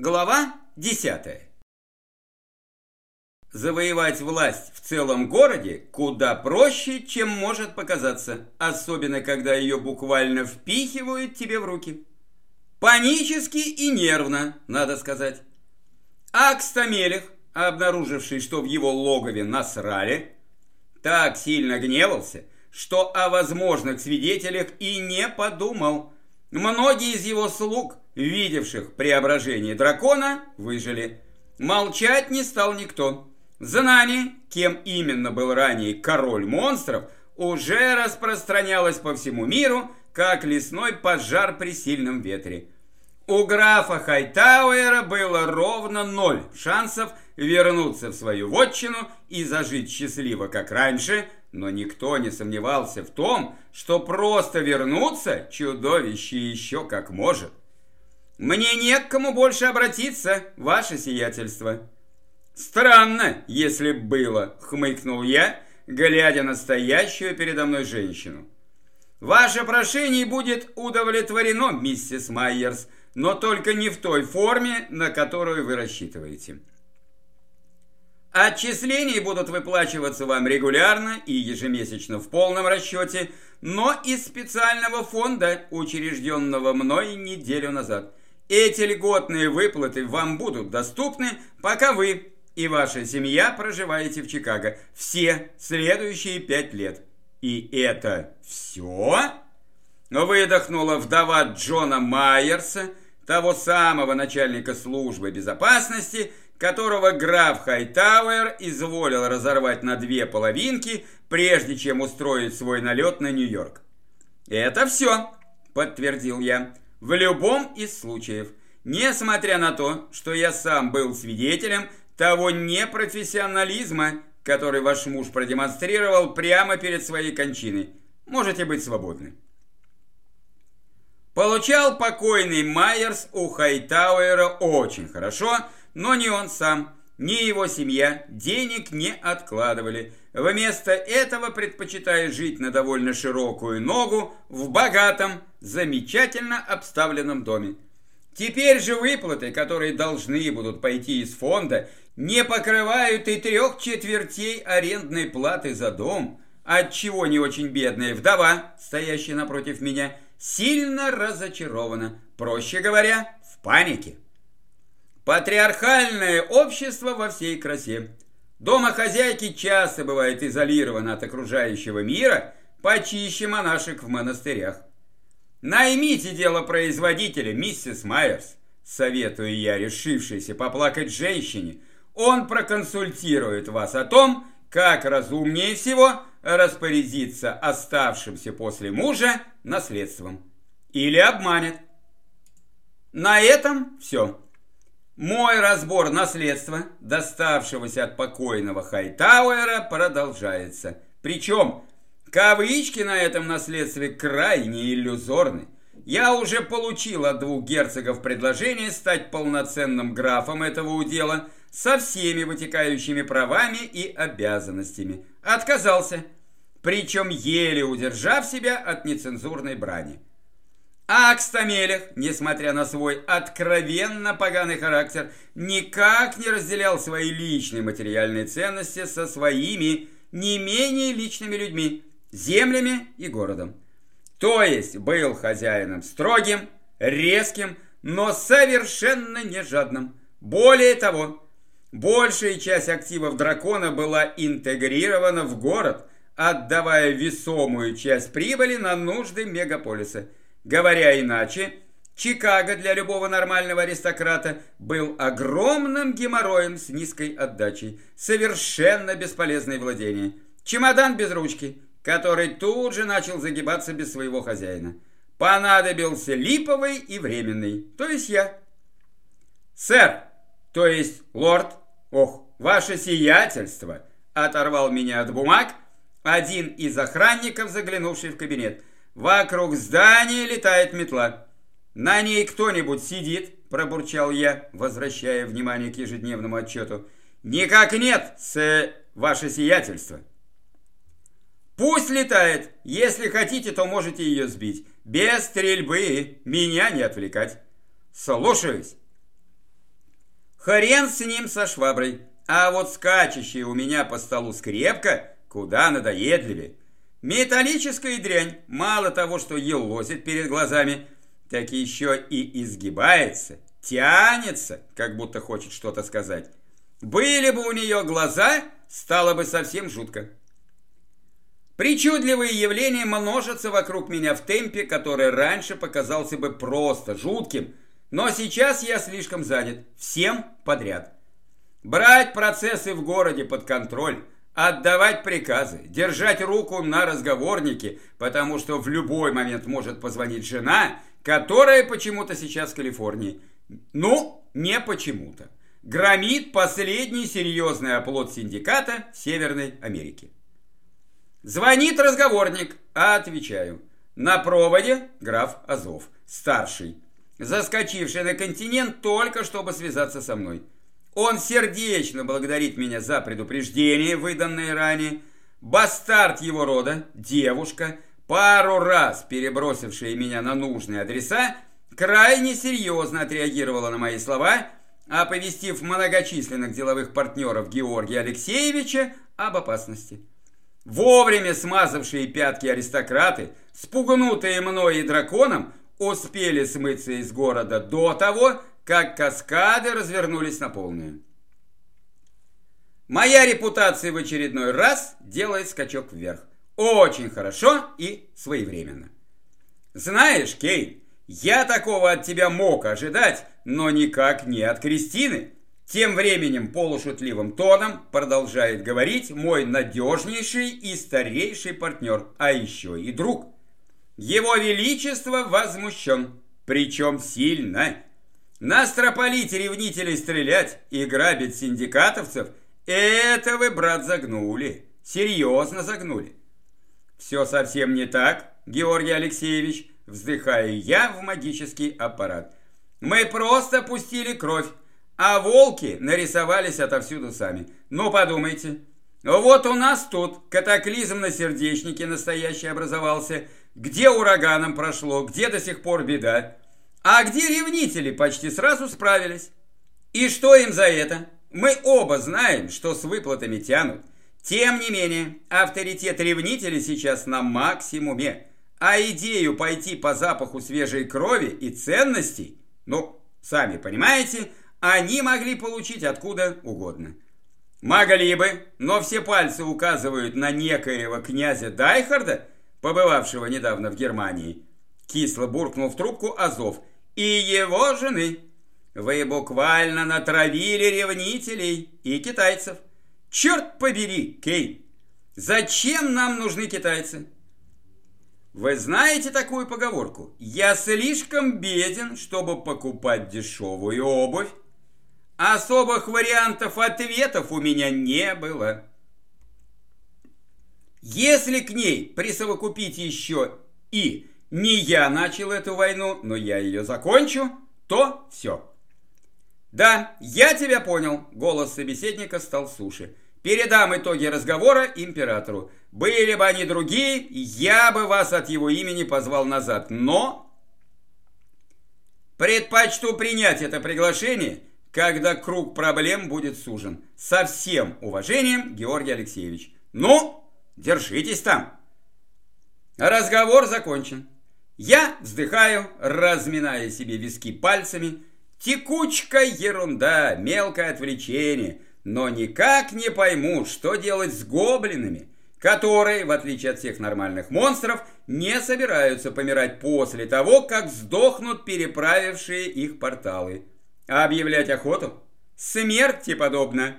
Глава 10. Завоевать власть в целом городе куда проще, чем может показаться, особенно когда ее буквально впихивают тебе в руки. Панически и нервно, надо сказать. Акстамелех, обнаруживший, что в его логове насрали, так сильно гневался, что о возможных свидетелях и не подумал. Многие из его слуг – видевших преображение дракона, выжили. Молчать не стал никто. Знание, кем именно был ранее король монстров, уже распространялось по всему миру, как лесной пожар при сильном ветре. У графа Хайтауэра было ровно ноль шансов вернуться в свою вотчину и зажить счастливо, как раньше, но никто не сомневался в том, что просто вернуться чудовище еще как может. «Мне не к кому больше обратиться, ваше сиятельство». «Странно, если было», — хмыкнул я, глядя на стоящую передо мной женщину. «Ваше прошение будет удовлетворено, миссис Майерс, но только не в той форме, на которую вы рассчитываете». Отчисления будут выплачиваться вам регулярно и ежемесячно в полном расчете, но из специального фонда, учрежденного мной неделю назад. Эти льготные выплаты вам будут доступны, пока вы и ваша семья проживаете в Чикаго все следующие пять лет. И это все? Выдохнула вдова Джона Майерса, того самого начальника службы безопасности, которого граф Хайтауэр изволил разорвать на две половинки, прежде чем устроить свой налет на Нью-Йорк. «Это все», – подтвердил я. В любом из случаев, несмотря на то, что я сам был свидетелем того непрофессионализма, который ваш муж продемонстрировал прямо перед своей кончиной, можете быть свободны. Получал покойный Майерс у Хайтауэра очень хорошо, но не он сам, ни его семья денег не откладывали. Вместо этого предпочитая жить на довольно широкую ногу в богатом, замечательно обставленном доме. Теперь же выплаты, которые должны будут пойти из фонда, не покрывают и трех четвертей арендной платы за дом, отчего не очень бедная вдова, стоящая напротив меня, сильно разочарована, проще говоря, в панике. Патриархальное общество во всей красе. Дома хозяйки часто бывает изолировано от окружающего мира, почище монашек в монастырях. Наймите дело производителя, миссис Майерс, советую я, решившейся поплакать женщине. Он проконсультирует вас о том, как разумнее всего распорядиться оставшимся после мужа наследством. Или обманет. На этом все. Мой разбор наследства, доставшегося от покойного Хайтауэра, продолжается. Причем кавычки на этом наследстве крайне иллюзорны. Я уже получил от двух герцогов предложение стать полноценным графом этого удела со всеми вытекающими правами и обязанностями. Отказался, причем еле удержав себя от нецензурной брани. А несмотря на свой откровенно поганый характер, никак не разделял свои личные материальные ценности со своими не менее личными людьми, землями и городом. То есть был хозяином строгим, резким, но совершенно не жадным. Более того, большая часть активов дракона была интегрирована в город, отдавая весомую часть прибыли на нужды мегаполиса – Говоря иначе, Чикаго для любого нормального аристократа был огромным геморроем с низкой отдачей, совершенно бесполезное владение. Чемодан без ручки, который тут же начал загибаться без своего хозяина. Понадобился липовый и временный, то есть я. «Сэр, то есть лорд, ох, ваше сиятельство!» оторвал меня от бумаг один из охранников, заглянувший в кабинет. Вокруг здания летает метла. На ней кто-нибудь сидит, пробурчал я, возвращая внимание к ежедневному отчету. Никак нет, с ваше сиятельство. Пусть летает. Если хотите, то можете ее сбить. Без стрельбы. Меня не отвлекать. Слушаюсь. Хрен с ним со шваброй. А вот скачущая у меня по столу скрепка куда надоедливее. Металлическая дрянь, мало того, что елозит перед глазами, так еще и изгибается, тянется, как будто хочет что-то сказать. Были бы у нее глаза, стало бы совсем жутко. Причудливые явления множатся вокруг меня в темпе, который раньше показался бы просто жутким, но сейчас я слишком занят, всем подряд. Брать процессы в городе под контроль, отдавать приказы, держать руку на разговорнике, потому что в любой момент может позвонить жена, которая почему-то сейчас в Калифорнии. Ну, не почему-то. Громит последний серьезный оплот синдиката Северной Америки. Звонит разговорник, а отвечаю. На проводе граф Азов, старший, заскочивший на континент только чтобы связаться со мной. Он сердечно благодарит меня за предупреждение, выданное ранее. Бастард его рода, девушка, пару раз перебросившая меня на нужные адреса, крайне серьезно отреагировала на мои слова, оповестив многочисленных деловых партнеров Георгия Алексеевича об опасности. Вовремя смазавшие пятки аристократы, спугнутые мной и драконом, успели смыться из города до того, как каскады развернулись на полную. Моя репутация в очередной раз делает скачок вверх. Очень хорошо и своевременно. Знаешь, Кейн, я такого от тебя мог ожидать, но никак не от Кристины. Тем временем полушутливым тоном продолжает говорить мой надежнейший и старейший партнер, а еще и друг. Его Величество возмущен, причем сильно. На строполите ревнителей стрелять и грабить синдикатовцев – это вы, брат, загнули. Серьезно загнули. Все совсем не так, Георгий Алексеевич, вздыхаю я в магический аппарат. Мы просто пустили кровь, а волки нарисовались отовсюду сами. Ну, подумайте. Вот у нас тут катаклизм на сердечнике настоящий образовался, где ураганом прошло, где до сих пор беда. А где ревнители почти сразу справились? И что им за это? Мы оба знаем, что с выплатами тянут. Тем не менее, авторитет ревнителей сейчас на максимуме. А идею пойти по запаху свежей крови и ценностей, ну, сами понимаете, они могли получить откуда угодно. Могли бы, но все пальцы указывают на некоего князя Дайхарда, побывавшего недавно в Германии. Кисло буркнул в трубку Азов – и его жены. Вы буквально натравили ревнителей и китайцев. Черт побери, Кей, зачем нам нужны китайцы? Вы знаете такую поговорку? Я слишком беден, чтобы покупать дешевую обувь. Особых вариантов ответов у меня не было. Если к ней присовокупить еще и не я начал эту войну, но я ее закончу, то все. Да, я тебя понял, голос собеседника стал суше. Передам итоги разговора императору. Были бы они другие, я бы вас от его имени позвал назад, но... Предпочту принять это приглашение, когда круг проблем будет сужен. Со всем уважением, Георгий Алексеевич. Ну, держитесь там. Разговор закончен. Я вздыхаю, разминая себе виски пальцами. Текучка ерунда, мелкое отвлечение. Но никак не пойму, что делать с гоблинами, которые, в отличие от всех нормальных монстров, не собираются помирать после того, как сдохнут переправившие их порталы. Объявлять охоту? Смерти подобно.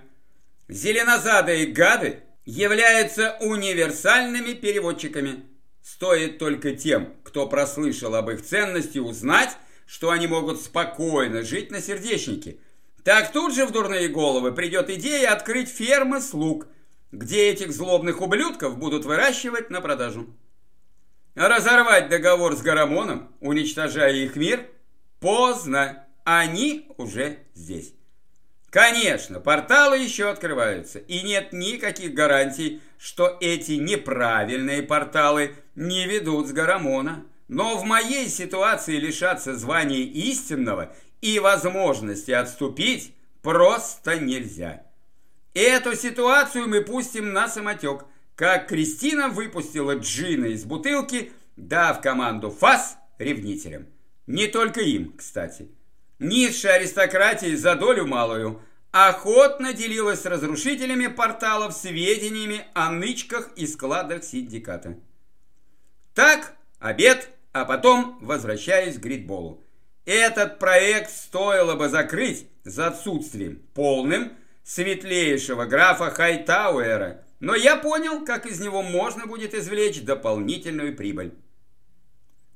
Зеленозадые гады являются универсальными переводчиками. Стоит только тем, кто прослышал об их ценности, узнать, что они могут спокойно жить на сердечнике. Так тут же в дурные головы придет идея открыть фермы слуг, где этих злобных ублюдков будут выращивать на продажу. Разорвать договор с Гарамоном, уничтожая их мир, поздно, они уже здесь. Конечно, порталы еще открываются, и нет никаких гарантий, что эти неправильные порталы не ведут с Гарамона. Но в моей ситуации лишаться звания истинного и возможности отступить просто нельзя. Эту ситуацию мы пустим на самотек, как Кристина выпустила джина из бутылки, дав команду ФАС ревнителям. Не только им, кстати. Низшая аристократия за долю малую охотно делилась с разрушителями порталов сведениями о нычках и складах синдиката. Так, обед, а потом возвращаюсь к гридболу. Этот проект стоило бы закрыть за отсутствием полным светлейшего графа Хайтауэра, но я понял, как из него можно будет извлечь дополнительную прибыль.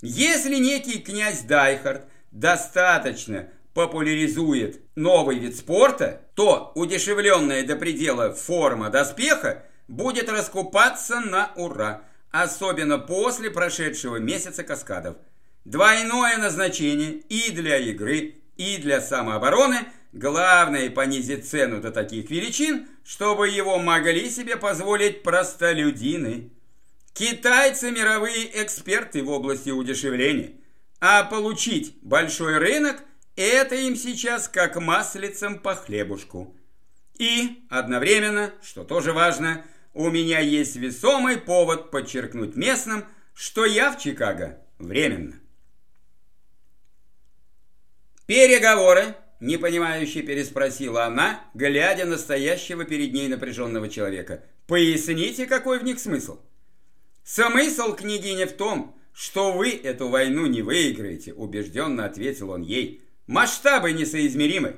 Если некий князь Дайхард достаточно популяризует новый вид спорта, то удешевленная до предела форма доспеха будет раскупаться на ура, особенно после прошедшего месяца каскадов. Двойное назначение и для игры, и для самообороны – Главное понизить цену до таких величин, чтобы его могли себе позволить простолюдины. Китайцы – мировые эксперты в области удешевления, а получить большой рынок – это им сейчас как маслицем по хлебушку. И одновременно, что тоже важно, у меня есть весомый повод подчеркнуть местным, что я в Чикаго временно. Переговоры Непонимающе переспросила она, глядя на стоящего перед ней напряженного человека. «Поясните, какой в них смысл?» «Смысл, княгиня, в том, что вы эту войну не выиграете», убежденно ответил он ей. «Масштабы несоизмеримы.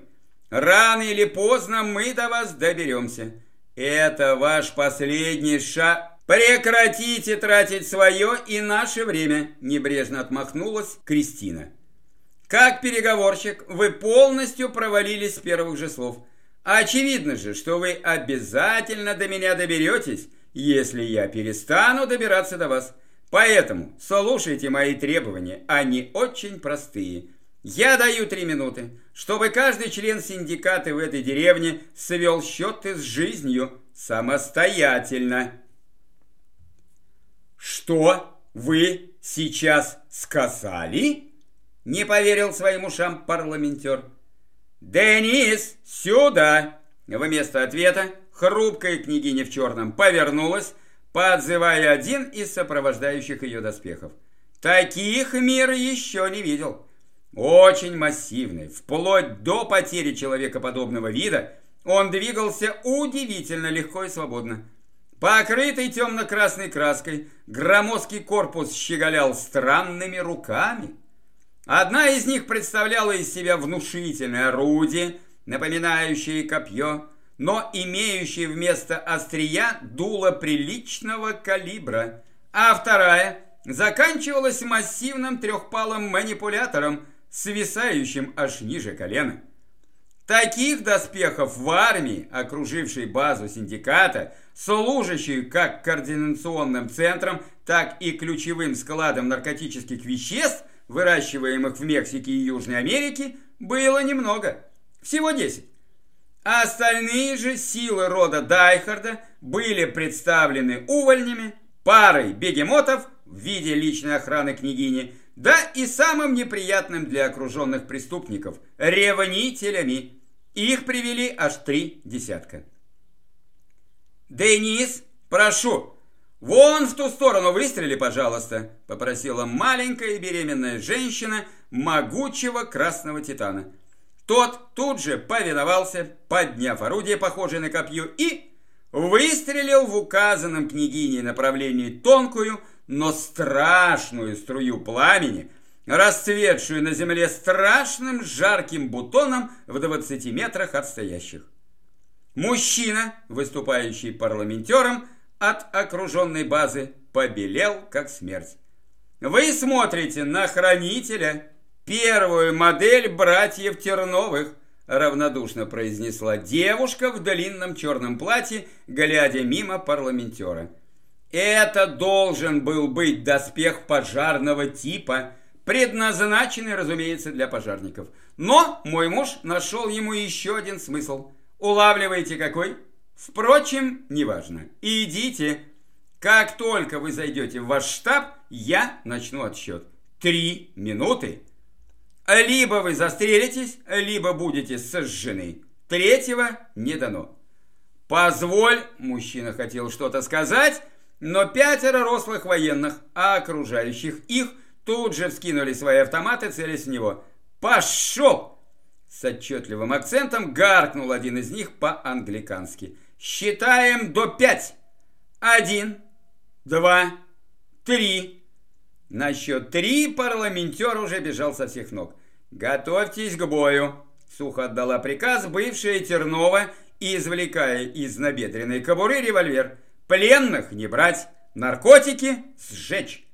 Рано или поздно мы до вас доберемся. Это ваш последний шаг...» «Прекратите тратить свое и наше время», небрежно отмахнулась Кристина. Как переговорщик, вы полностью провалились с первых же слов. Очевидно же, что вы обязательно до меня доберетесь, если я перестану добираться до вас. Поэтому слушайте мои требования, они очень простые. Я даю три минуты, чтобы каждый член синдиката в этой деревне свел счеты с жизнью самостоятельно. Что вы сейчас сказали? Не поверил своим ушам парламентер. «Денис, сюда!» Вместо ответа хрупкая княгиня в черном повернулась, подзывая один из сопровождающих ее доспехов. Таких мир еще не видел. Очень массивный, вплоть до потери человекоподобного вида, он двигался удивительно легко и свободно. Покрытый темно-красной краской, громоздкий корпус щеголял странными руками. Одна из них представляла из себя внушительное орудие, напоминающее копье, но имеющее вместо острия дуло приличного калибра, а вторая заканчивалась массивным трехпалым манипулятором, свисающим аж ниже колена. Таких доспехов в армии, окружившей базу синдиката, служащей как координационным центром, так и ключевым складом наркотических веществ – выращиваемых в Мексике и Южной Америке, было немного, всего 10. А остальные же силы рода Дайхарда были представлены увольнями, парой бегемотов в виде личной охраны княгини, да и самым неприятным для окруженных преступников – ревнителями. Их привели аж три десятка. «Денис, прошу!» «Вон в ту сторону выстрели, пожалуйста», – попросила маленькая беременная женщина могучего красного титана. Тот тут же повиновался, подняв орудие, похожее на копье, и выстрелил в указанном княгиней направлении тонкую, но страшную струю пламени, расцветшую на земле страшным жарким бутоном в 20 метрах от стоящих. Мужчина, выступающий парламентером, от окруженной базы побелел, как смерть. Вы смотрите на хранителя, первую модель братьев Терновых, равнодушно произнесла девушка в длинном черном платье, глядя мимо парламентера. Это должен был быть доспех пожарного типа, предназначенный, разумеется, для пожарников. Но мой муж нашел ему еще один смысл. Улавливаете какой? Впрочем, неважно. Идите. Как только вы зайдете в ваш штаб, я начну отсчет. Три минуты. Либо вы застрелитесь, либо будете сожжены. Третьего не дано. «Позволь!» – мужчина хотел что-то сказать, но пятеро рослых военных, а окружающих их, тут же вскинули свои автоматы, целясь в него. «Пошел!» С отчетливым акцентом гаркнул один из них по-англикански. «Считаем до пять! Один, два, три!» На счет три парламентер уже бежал со всех ног. «Готовьтесь к бою!» Сухо отдала приказ бывшая Тернова, извлекая из набедренной кобуры револьвер. «Пленных не брать, наркотики сжечь!»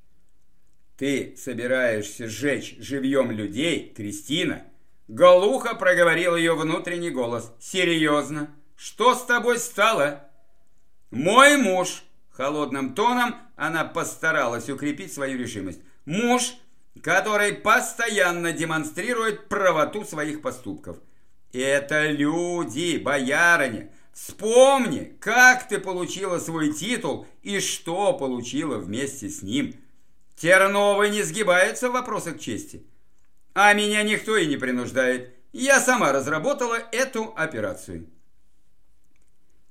«Ты собираешься сжечь живьем людей, Кристина?» Голухо проговорил ее внутренний голос. «Серьезно? Что с тобой стало?» «Мой муж!» Холодным тоном она постаралась укрепить свою решимость. «Муж, который постоянно демонстрирует правоту своих поступков. Это люди, боярыня. Вспомни, как ты получила свой титул и что получила вместе с ним. Терновы не сгибаются в вопросах чести. А меня никто и не принуждает. Я сама разработала эту операцию.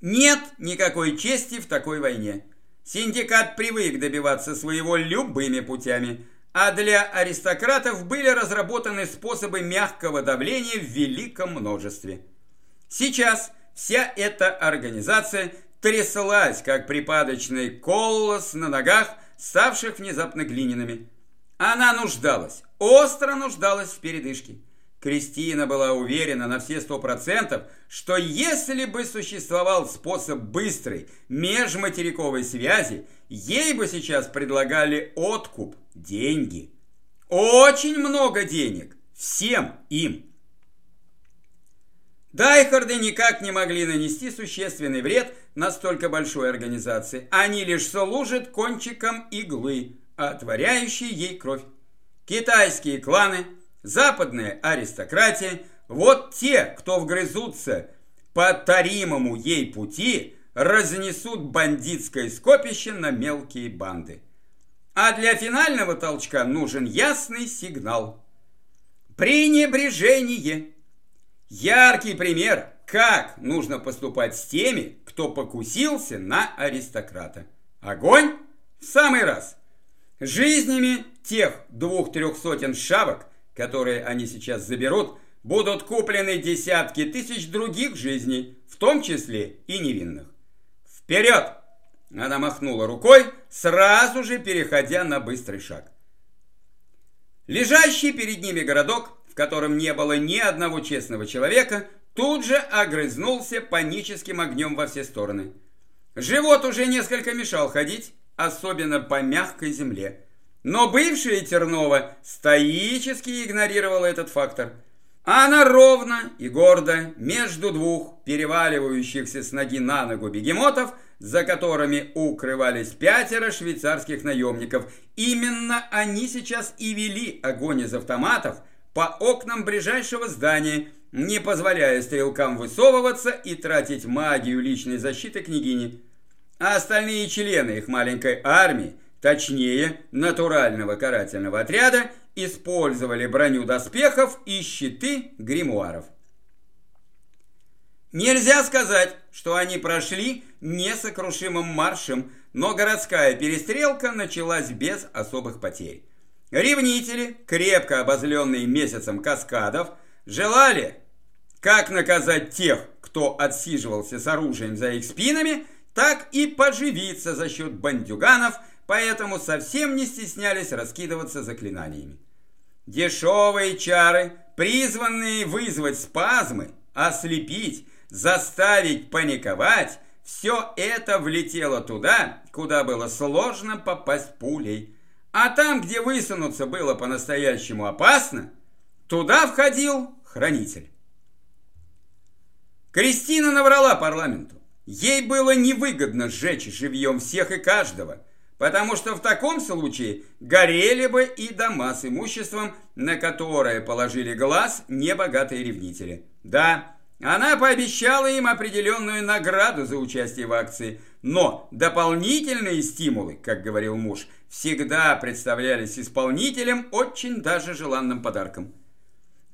Нет никакой чести в такой войне. Синдикат привык добиваться своего любыми путями – а для аристократов были разработаны способы мягкого давления в великом множестве. Сейчас вся эта организация тряслась, как припадочный колос на ногах, ставших внезапно глиняными. Она нуждалась, остро нуждалась в передышке. Кристина была уверена на все сто процентов, что если бы существовал способ быстрой межматериковой связи, ей бы сейчас предлагали откуп, деньги. Очень много денег. Всем им. Дайхарды никак не могли нанести существенный вред настолько большой организации. Они лишь служат кончиком иглы, отворяющей ей кровь. Китайские кланы – западная аристократия, вот те, кто вгрызутся по таримому ей пути, разнесут бандитское скопище на мелкие банды. А для финального толчка нужен ясный сигнал. Пренебрежение. Яркий пример, как нужно поступать с теми, кто покусился на аристократа. Огонь в самый раз. Жизнями тех двух-трех сотен шавок, которые они сейчас заберут, будут куплены десятки тысяч других жизней, в том числе и невинных. Вперед! Она махнула рукой, сразу же переходя на быстрый шаг. Лежащий перед ними городок, котором не было ни одного честного человека, тут же огрызнулся паническим огнем во все стороны. Живот уже несколько мешал ходить, особенно по мягкой земле. Но бывшая Тернова стоически игнорировала этот фактор. Она ровно и гордо между двух переваливающихся с ноги на ногу бегемотов, за которыми укрывались пятеро швейцарских наемников. Именно они сейчас и вели огонь из автоматов по окнам ближайшего здания, не позволяя стрелкам высовываться и тратить магию личной защиты княгини. А остальные члены их маленькой армии точнее натурального карательного отряда, использовали броню доспехов и щиты гримуаров. Нельзя сказать, что они прошли несокрушимым маршем, но городская перестрелка началась без особых потерь. Ревнители, крепко обозленные месяцем каскадов, желали как наказать тех, кто отсиживался с оружием за их спинами, так и поживиться за счет бандюганов – поэтому совсем не стеснялись раскидываться заклинаниями. Дешевые чары, призванные вызвать спазмы, ослепить, заставить паниковать, все это влетело туда, куда было сложно попасть пулей. А там, где высунуться было по-настоящему опасно, туда входил хранитель. Кристина наврала парламенту. Ей было невыгодно сжечь живьем всех и каждого – потому что в таком случае горели бы и дома с имуществом, на которое положили глаз небогатые ревнители. Да, она пообещала им определенную награду за участие в акции, но дополнительные стимулы, как говорил муж, всегда представлялись исполнителям очень даже желанным подарком.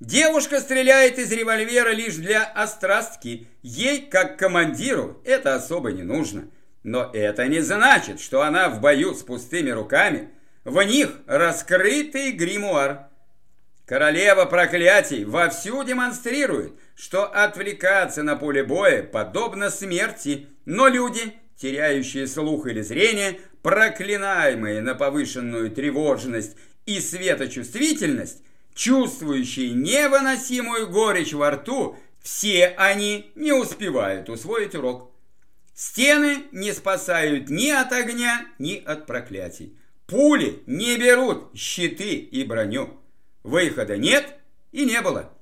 Девушка стреляет из револьвера лишь для острастки. Ей, как командиру, это особо не нужно. Но это не значит, что она в бою с пустыми руками. В них раскрытый гримуар. Королева проклятий вовсю демонстрирует, что отвлекаться на поле боя подобно смерти, но люди, теряющие слух или зрение, проклинаемые на повышенную тревожность и светочувствительность, чувствующие невыносимую горечь во рту, все они не успевают усвоить урок. Стены не спасают ни от огня, ни от проклятий. Пули не берут щиты и броню. Выхода нет и не было.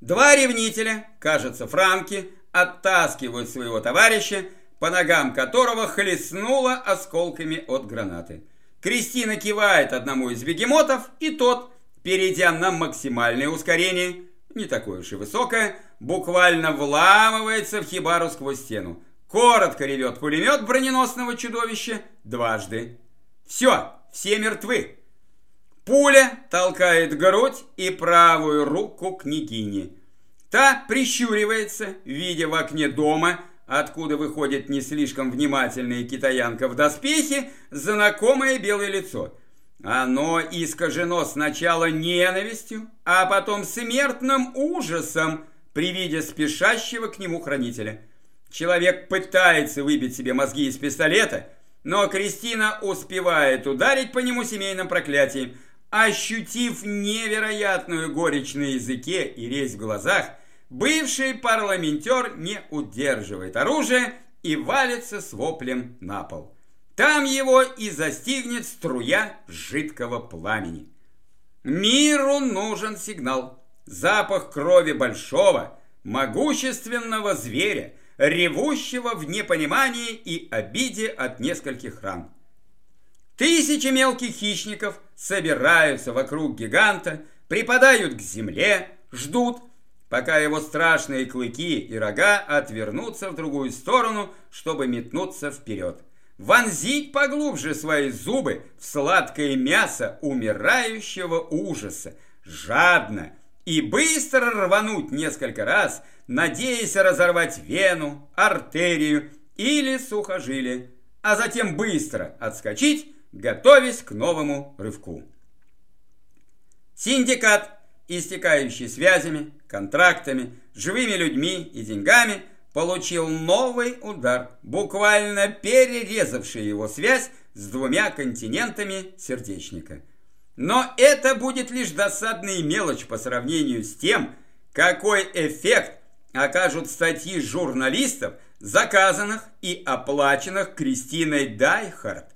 Два ревнителя, кажется, франки, оттаскивают своего товарища, по ногам которого хлестнуло осколками от гранаты. Кристина кивает одному из бегемотов, и тот, перейдя на максимальное ускорение, не такое уж и высокое, буквально вламывается в хибару сквозь стену. Коротко ревет пулемет броненосного чудовища дважды. Все, все мертвы. Пуля толкает грудь и правую руку княгини. Та прищуривается, видя в окне дома откуда выходит не слишком внимательная китаянка в доспехе, знакомое белое лицо. Оно искажено сначала ненавистью, а потом смертным ужасом при виде спешащего к нему хранителя. Человек пытается выбить себе мозги из пистолета, но Кристина успевает ударить по нему семейным проклятием. Ощутив невероятную горечь на языке и резь в глазах, бывший парламентер не удерживает оружие и валится с воплем на пол. Там его и застигнет струя жидкого пламени. Миру нужен сигнал. Запах крови большого, могущественного зверя, ревущего в непонимании и обиде от нескольких ран. Тысячи мелких хищников собираются вокруг гиганта, припадают к земле, ждут, пока его страшные клыки и рога отвернутся в другую сторону, чтобы метнуться вперед. Вонзить поглубже свои зубы в сладкое мясо умирающего ужаса, жадно и быстро рвануть несколько раз, надеясь разорвать вену, артерию или сухожилие, а затем быстро отскочить, готовясь к новому рывку. Синдикат истекающий связями, контрактами, живыми людьми и деньгами, получил новый удар, буквально перерезавший его связь с двумя континентами сердечника. Но это будет лишь досадная мелочь по сравнению с тем, какой эффект окажут статьи журналистов, заказанных и оплаченных Кристиной Дайхард.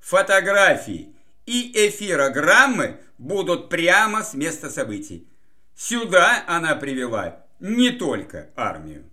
Фотографии и эфирограммы будут прямо с места событий. Сюда она привела не только армию.